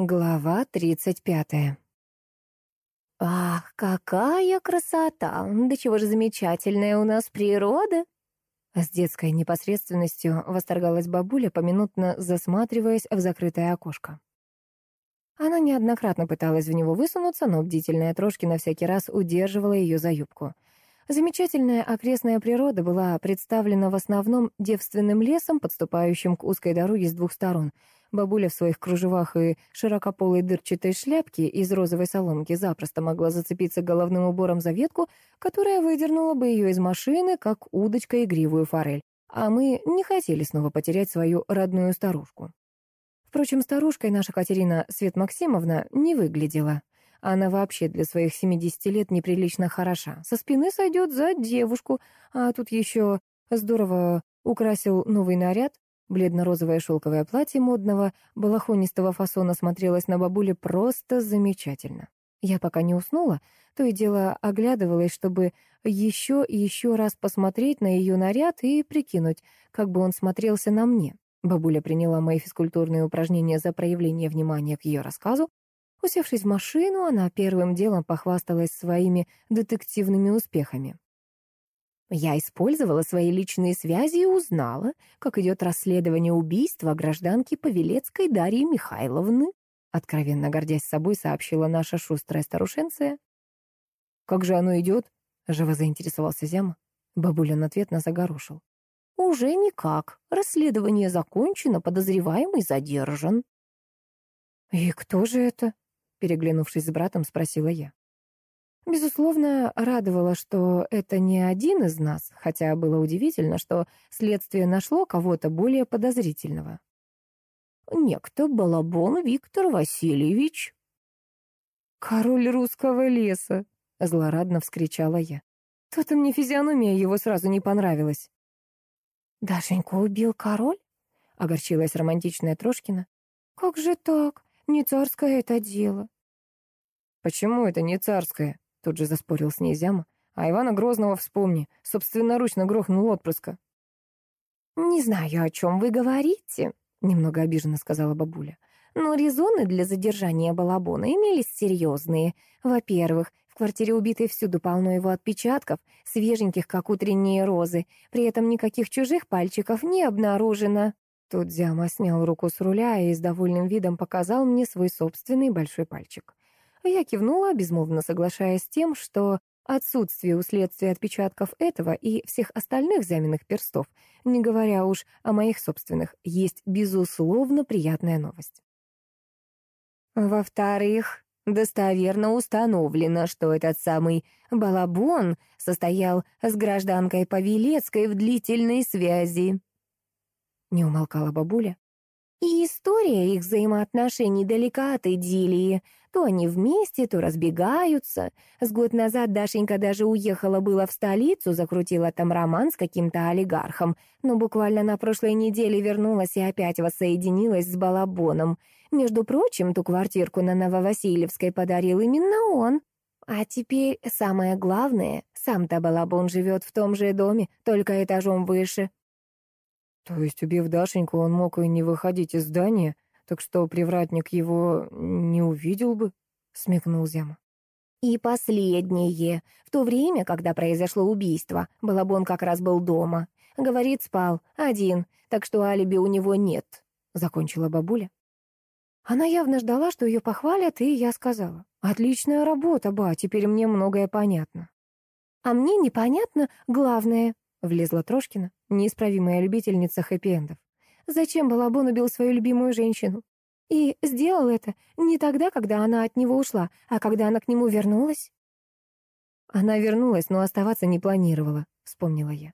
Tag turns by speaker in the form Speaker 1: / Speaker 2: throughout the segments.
Speaker 1: Глава тридцать пятая. «Ах, какая красота! Да чего же замечательная у нас природа!» С детской непосредственностью восторгалась бабуля, поминутно засматриваясь в закрытое окошко. Она неоднократно пыталась в него высунуться, но бдительная Трошкина всякий раз удерживала ее за юбку — Замечательная окрестная природа была представлена в основном девственным лесом, подступающим к узкой дороге с двух сторон. Бабуля в своих кружевах и широкополой дырчатой шляпке из розовой соломки запросто могла зацепиться головным убором за ветку, которая выдернула бы ее из машины, как удочка игривую форель. А мы не хотели снова потерять свою родную старушку. Впрочем, старушкой наша Катерина Свет Максимовна не выглядела. Она вообще для своих 70 лет неприлично хороша. Со спины сойдет за девушку, а тут еще здорово украсил новый наряд. Бледно-розовое шелковое платье модного, балахонистого фасона смотрелось на бабуле просто замечательно. Я пока не уснула, то и дело оглядывалась, чтобы еще и еще раз посмотреть на ее наряд и прикинуть, как бы он смотрелся на мне. Бабуля приняла мои физкультурные упражнения за проявление внимания к ее рассказу, Усевшись в машину, она первым делом похвасталась своими детективными успехами. Я использовала свои личные связи и узнала, как идет расследование убийства гражданки Павелецкой Дарьи Михайловны, откровенно гордясь собой, сообщила наша шустрая старушенция. «Как же оно идет?» — живо заинтересовался Зяма. Бабулин ответно загорошил. «Уже никак. Расследование закончено, подозреваемый задержан». «И кто же это?» Переглянувшись с братом, спросила я. Безусловно, радовало, что это не один из нас, хотя было удивительно, что следствие нашло кого-то более подозрительного. Некто Балабон Виктор Васильевич. «Король русского леса!» — злорадно вскричала я. То-то мне физиономия его сразу не понравилась. «Дашеньку убил король?» — огорчилась романтичная Трошкина. «Как же так? Не царское это дело. Почему это не царское? Тут же заспорил с ней Зяма. А Ивана Грозного вспомни. Собственноручно грохнул отпрыска. «Не знаю, о чем вы говорите», — немного обиженно сказала бабуля. «Но резоны для задержания Балабона имелись серьезные. Во-первых, в квартире убитой всюду полно его отпечатков, свеженьких, как утренние розы. При этом никаких чужих пальчиков не обнаружено. Тут Зяма снял руку с руля и с довольным видом показал мне свой собственный большой пальчик. Я кивнула, безмолвно соглашаясь с тем, что отсутствие у следствия отпечатков этого и всех остальных заминных перстов, не говоря уж о моих собственных, есть безусловно приятная новость. Во-вторых, достоверно установлено, что этот самый Балабон состоял с гражданкой Павелецкой в длительной связи. Не умолкала бабуля. И история их взаимоотношений далека от идиллии. То они вместе, то разбегаются. С год назад Дашенька даже уехала было в столицу, закрутила там роман с каким-то олигархом, но буквально на прошлой неделе вернулась и опять воссоединилась с Балабоном. Между прочим, ту квартирку на Нововасильевской подарил именно он. А теперь самое главное, сам-то Балабон живет в том же доме, только этажом выше. То есть, убив Дашеньку, он мог и не выходить из здания, так что привратник его не увидел бы, — смекнул Зяма. И последнее. В то время, когда произошло убийство, Балабон как раз был дома. Говорит, спал, один, так что алиби у него нет, — закончила бабуля. Она явно ждала, что ее похвалят, и я сказала. «Отличная работа, ба, теперь мне многое понятно». «А мне непонятно главное», — влезла Трошкина, неисправимая любительница хэппи-эндов. «Зачем Балабон убил свою любимую женщину? И сделал это не тогда, когда она от него ушла, а когда она к нему вернулась?» «Она вернулась, но оставаться не планировала», — вспомнила я.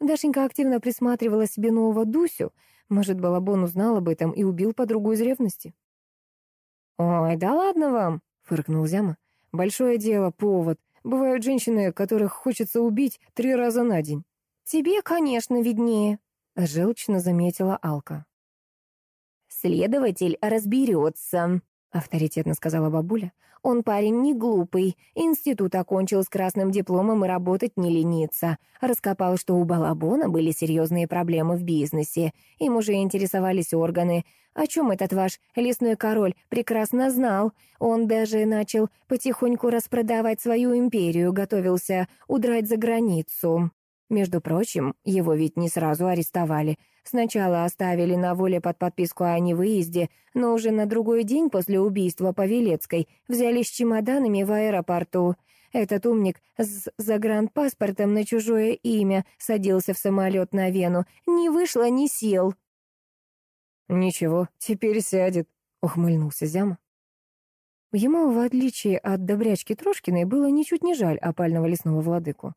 Speaker 1: Дашенька активно присматривала себе нового Дусю. Может, Балабон узнал об этом и убил подругу из ревности? «Ой, да ладно вам», — фыркнул Зяма. «Большое дело, повод. Бывают женщины, которых хочется убить три раза на день». «Тебе, конечно, виднее», — желчно заметила Алка. «Следователь разберется», авторитетно сказала бабуля. «Он парень не глупый, институт окончил с красным дипломом и работать не ленится. Раскопал, что у Балабона были серьезные проблемы в бизнесе. Им уже интересовались органы. О чем этот ваш лесной король прекрасно знал. Он даже начал потихоньку распродавать свою империю, готовился удрать за границу. Между прочим, его ведь не сразу арестовали. Сначала оставили на воле под подписку о невыезде, но уже на другой день после убийства Павелецкой взяли с чемоданами в аэропорту. Этот умник с загранпаспортом на чужое имя садился в самолет на Вену. Не вышло, не сел.
Speaker 2: «Ничего, теперь сядет», — ухмыльнулся Зяма.
Speaker 1: Ему, в отличие от добрячки Трошкиной, было ничуть не жаль опального лесного владыку.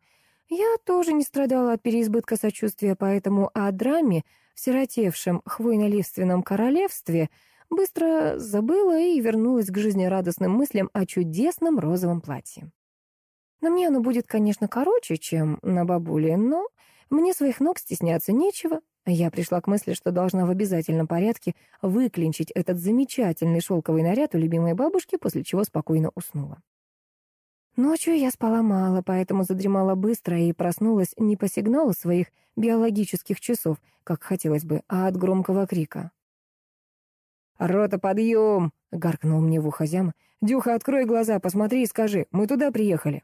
Speaker 1: Я тоже не страдала от переизбытка сочувствия, поэтому о драме в сиротевшем хвойно-лиственном королевстве быстро забыла и вернулась к жизнерадостным мыслям о чудесном розовом платье. На мне оно будет, конечно, короче, чем на бабуле, но мне своих ног стесняться нечего. Я пришла к мысли, что должна в обязательном порядке выклинчить этот замечательный шелковый наряд у любимой бабушки, после чего спокойно уснула. Ночью я спала мало, поэтому задремала быстро и проснулась не по сигналу своих биологических часов, как хотелось бы, а от громкого крика.
Speaker 2: «Рота, подъем!» — гаркнул мне в ухо Зяма. «Дюха, открой глаза, посмотри и скажи, мы туда приехали».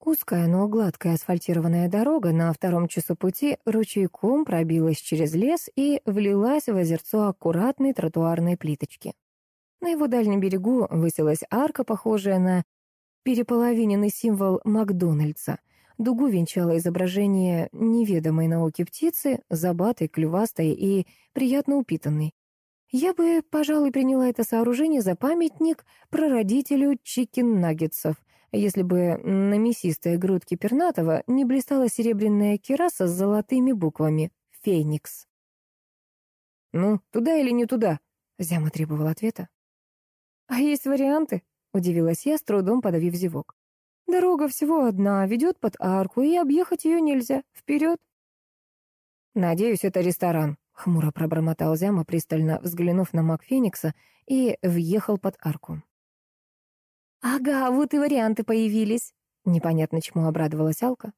Speaker 1: Узкая, но гладкая асфальтированная дорога на втором часу пути ручейком пробилась через лес и влилась в озерцо аккуратной тротуарной плиточки. На его дальнем берегу высилась арка, похожая на переполовиненный символ Макдональдса. Дугу венчало изображение неведомой науки птицы, забатой, клювастой и приятно упитанной. Я бы, пожалуй, приняла это сооружение за памятник прародителю чикен-наггетсов, если бы на мясистой грудке пернатого не блистала серебряная кираса с золотыми буквами «Феникс».
Speaker 2: «Ну, туда или не туда?»
Speaker 1: — Зяма требовал ответа. «А есть варианты?» — удивилась я, с трудом подавив зевок. «Дорога всего одна, ведет под арку, и объехать ее нельзя. Вперед!»
Speaker 2: «Надеюсь, это ресторан», — хмуро пробормотал Зяма, пристально взглянув на Мак Феникса, и въехал под арку.
Speaker 1: «Ага, вот и варианты появились», — непонятно чему обрадовалась Алка.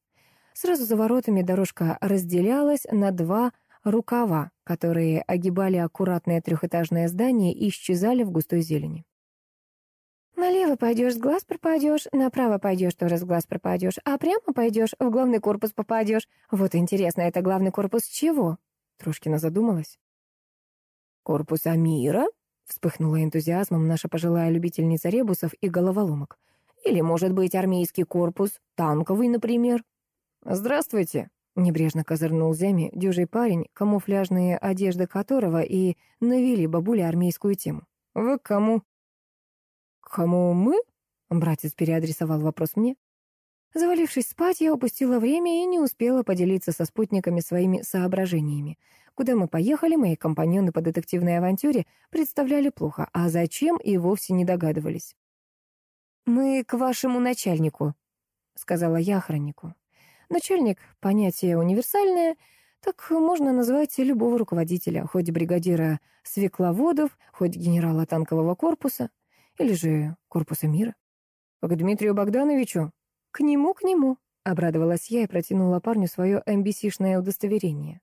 Speaker 1: Сразу за воротами дорожка разделялась на два рукава, которые огибали аккуратное трехэтажное здание и исчезали в густой зелени. Налево пойдешь, с глаз пропадешь, направо пойдешь, тоже с глаз пропадешь, а прямо пойдешь, в главный корпус попадешь. Вот интересно, это главный корпус чего? Трушкина задумалась.
Speaker 2: Корпус Амира? Вспыхнула энтузиазмом наша пожилая любительница ребусов и головоломок. Или, может быть, армейский корпус, танковый, например. «Здравствуйте», — небрежно козырнул Зями, дюжий парень, камуфляжные одежды которого и навели бабуле армейскую тему. «Вы к кому?»
Speaker 1: «Кому мы?» — братец переадресовал вопрос мне. Завалившись спать, я упустила время и не успела поделиться со спутниками своими соображениями. Куда мы поехали, мои компаньоны по детективной авантюре представляли плохо, а зачем и вовсе не догадывались. «Мы к вашему начальнику», — сказала я охраннику. Начальник — понятие универсальное, так можно назвать любого руководителя, хоть бригадира свекловодов, хоть генерала танкового корпуса. Или же корпуса мира?
Speaker 2: К Дмитрию Богдановичу?
Speaker 1: К нему, к нему, обрадовалась я и протянула парню свое MBC-шное удостоверение.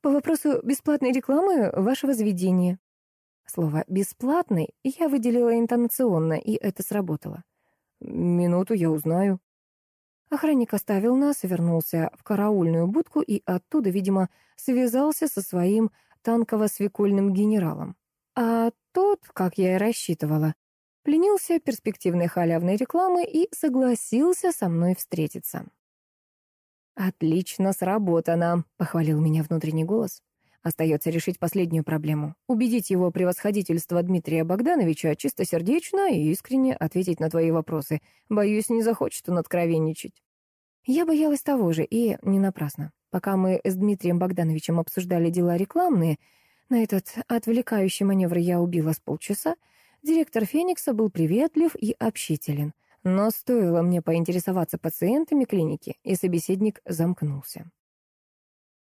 Speaker 1: По вопросу бесплатной рекламы вашего заведения. Слово «бесплатный» я выделила интонационно, и это сработало.
Speaker 2: Минуту я узнаю.
Speaker 1: Охранник оставил нас вернулся в караульную будку и оттуда, видимо, связался со своим танково-свекольным генералом. А тот, как я и рассчитывала, пленился перспективной халявной рекламы и согласился со мной встретиться. «Отлично сработано», — похвалил меня внутренний голос. Остается решить последнюю проблему. Убедить его превосходительство Дмитрия Богдановича чистосердечно и искренне ответить на твои вопросы. Боюсь, не захочет он откровенничать. Я боялась того же, и не напрасно. Пока мы с Дмитрием Богдановичем обсуждали дела рекламные, на этот отвлекающий маневр я убила с полчаса, Директор Феникса был приветлив и общителен. Но стоило мне поинтересоваться пациентами клиники, и собеседник замкнулся.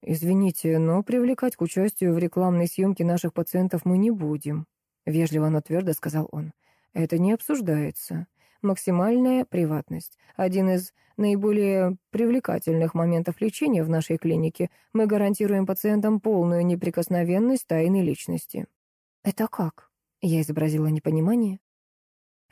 Speaker 2: «Извините, но привлекать к участию в рекламной съемке наших пациентов мы не будем», — вежливо, но твердо сказал он. «Это не обсуждается. Максимальная приватность. Один из наиболее привлекательных моментов лечения в нашей клинике. Мы гарантируем пациентам полную неприкосновенность тайной личности».
Speaker 1: «Это как?» — я изобразила непонимание.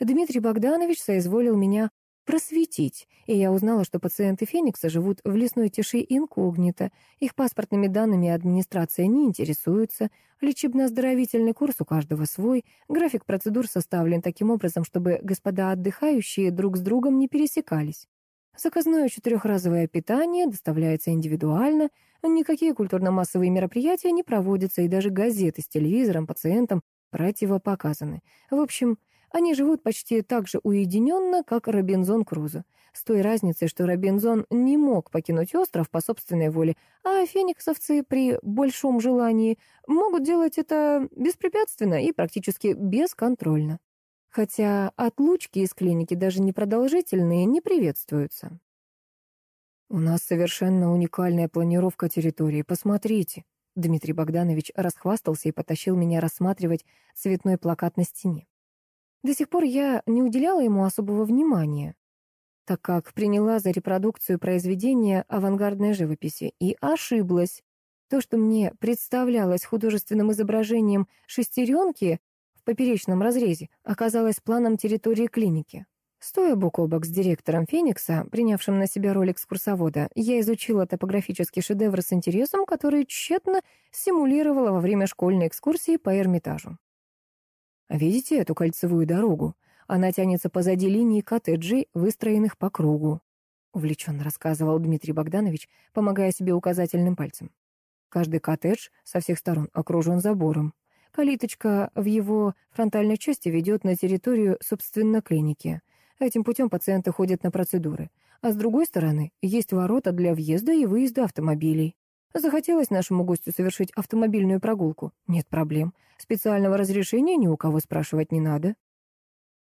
Speaker 1: Дмитрий Богданович соизволил меня просветить, и я узнала, что пациенты Феникса живут в лесной тиши инкогнито, их паспортными данными администрация не интересуется, лечебно-оздоровительный курс у каждого свой, график процедур составлен таким образом, чтобы господа отдыхающие друг с другом не пересекались. Заказное четырехразовое питание доставляется индивидуально, никакие культурно-массовые мероприятия не проводятся, и даже газеты с телевизором пациентам противопоказаны. В общем, они живут почти так же уединенно, как Робинзон Крузо, с той разницей, что Робинзон не мог покинуть остров по собственной воле, а фениксовцы при большом желании могут делать это беспрепятственно и практически бесконтрольно. Хотя отлучки из клиники, даже непродолжительные, не приветствуются.
Speaker 2: «У нас совершенно уникальная планировка территории, посмотрите», Дмитрий Богданович расхвастался и потащил меня рассматривать цветной плакат на стене. До сих пор я не уделяла ему особого внимания, так как приняла за репродукцию произведения авангардной живописи и ошиблась. То, что мне представлялось художественным изображением шестеренки в поперечном разрезе, оказалось планом территории клиники. Стоя бок о бок с директором Феникса, принявшим на себя роль экскурсовода, я изучила топографический шедевр с интересом, который тщетно симулировала во время школьной экскурсии по Эрмитажу. Видите эту кольцевую дорогу? Она тянется позади линии коттеджей, выстроенных по кругу. Увлеченно рассказывал Дмитрий Богданович, помогая себе указательным пальцем. Каждый коттедж со всех сторон окружен забором. Калиточка в его фронтальной части ведет на территорию, собственно, клиники. Этим путем пациенты ходят на процедуры. А с другой стороны, есть ворота для въезда и выезда автомобилей. Захотелось нашему гостю совершить автомобильную прогулку. Нет проблем. Специального разрешения ни у кого спрашивать не надо.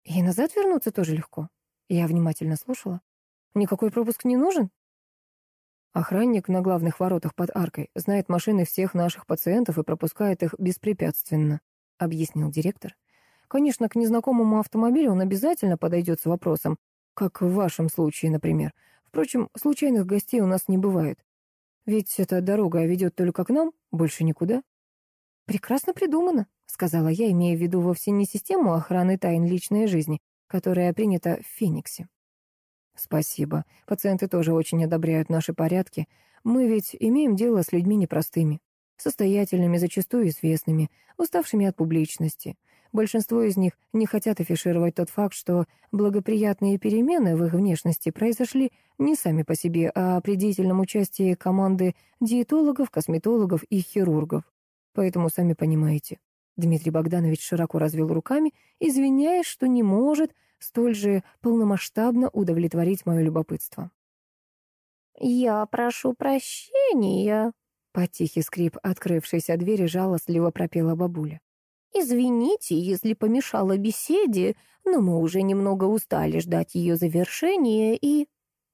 Speaker 2: И назад вернуться тоже легко. Я внимательно слушала. Никакой пропуск не нужен? Охранник на главных воротах под аркой знает машины всех наших пациентов и пропускает их беспрепятственно, объяснил директор. Конечно, к незнакомому автомобилю он обязательно подойдет с вопросом, как в вашем случае, например. Впрочем, случайных гостей у нас не бывает. Ведь эта дорога ведет только к нам, больше никуда. «Прекрасно придумано», — сказала я, имея в виду вовсе не систему охраны тайн личной жизни, которая принята в Фениксе. «Спасибо. Пациенты тоже очень одобряют наши порядки. Мы ведь имеем дело с людьми непростыми, состоятельными, зачастую известными, уставшими от публичности. Большинство из них не хотят афишировать тот факт, что благоприятные перемены в их внешности произошли не сами по себе, а при деятельном участии команды диетологов, косметологов и хирургов. Поэтому, сами понимаете, Дмитрий Богданович широко развел руками, извиняясь, что не может столь же полномасштабно удовлетворить мое любопытство.
Speaker 1: «Я прошу прощения», — по тихий скрип открывшейся двери жалостливо пропела бабуля. «Извините, если помешала беседе, но мы уже немного устали ждать ее завершения и...»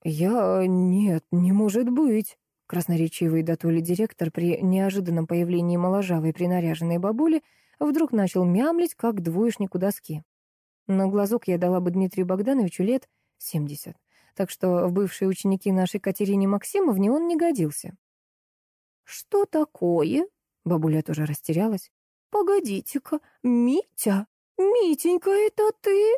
Speaker 2: «Я... нет, не может быть!» Красноречивый до директор при неожиданном появлении моложавой принаряженной бабули вдруг начал мямлить, как двоечник у доски. На глазок я дала бы Дмитрию Богдановичу лет семьдесят, так что в бывшие ученики нашей Катерине Максимовне он не годился.
Speaker 1: «Что такое?» — бабуля тоже растерялась. «Погодите-ка, Митя! Митенька, это ты?»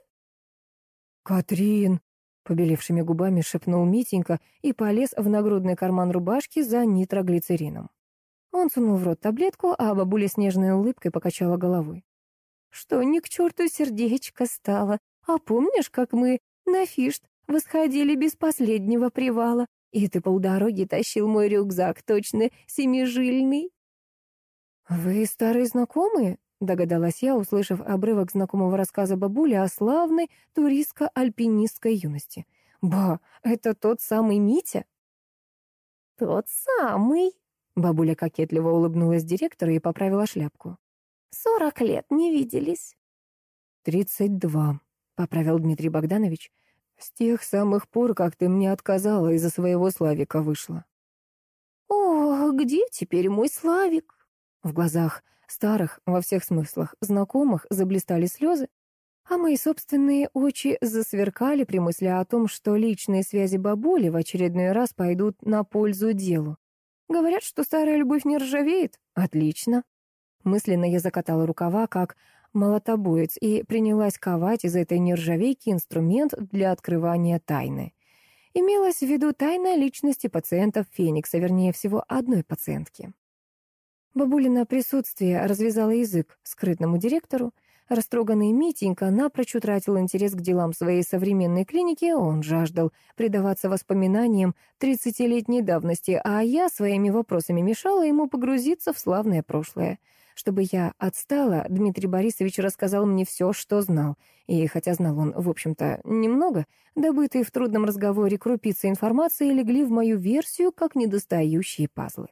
Speaker 2: «Катрин!» — побелевшими губами шепнул Митенька и полез в нагрудный карман рубашки за нитроглицерином. Он сунул в рот таблетку, а бабуля с нежной улыбкой покачала головой.
Speaker 1: «Что ни к черту сердечко стало? А помнишь, как мы на фишт восходили без последнего привала, и ты полдороги тащил мой рюкзак, точно семижильный?»
Speaker 2: «Вы старые знакомые?» — догадалась я, услышав обрывок знакомого рассказа бабули о славной туристско-альпинистской юности. «Ба, это тот самый Митя?»
Speaker 1: «Тот самый!» — бабуля кокетливо улыбнулась директору и поправила шляпку. «Сорок лет не виделись».
Speaker 2: «Тридцать два», — поправил Дмитрий Богданович. «С тех самых пор, как ты мне отказала, из-за своего Славика вышла».
Speaker 1: «О, где теперь мой Славик?»
Speaker 2: В глазах Старых, во всех смыслах, знакомых заблистали слезы, а мои собственные очи засверкали при мысли о том, что личные связи бабули в очередной раз пойдут на пользу делу. Говорят, что старая любовь не ржавеет? Отлично. Мысленно я закатала рукава, как молотобоец, и принялась ковать из этой нержавейки инструмент для открывания тайны. Имелась в виду тайна личности пациентов Феникса, вернее всего, одной пациентки. Бабулина присутствие развязало язык скрытному директору. Растроганный Митенька напрочь утратил интерес к делам своей современной клиники, он жаждал предаваться воспоминаниям тридцатилетней давности, а я своими вопросами мешала ему погрузиться в славное прошлое. Чтобы я отстала, Дмитрий Борисович рассказал мне все, что знал. И хотя знал он, в общем-то, немного, добытые в трудном разговоре крупицы информации легли в мою версию как недостающие пазлы.